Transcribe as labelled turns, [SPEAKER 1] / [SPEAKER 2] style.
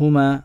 [SPEAKER 1] هما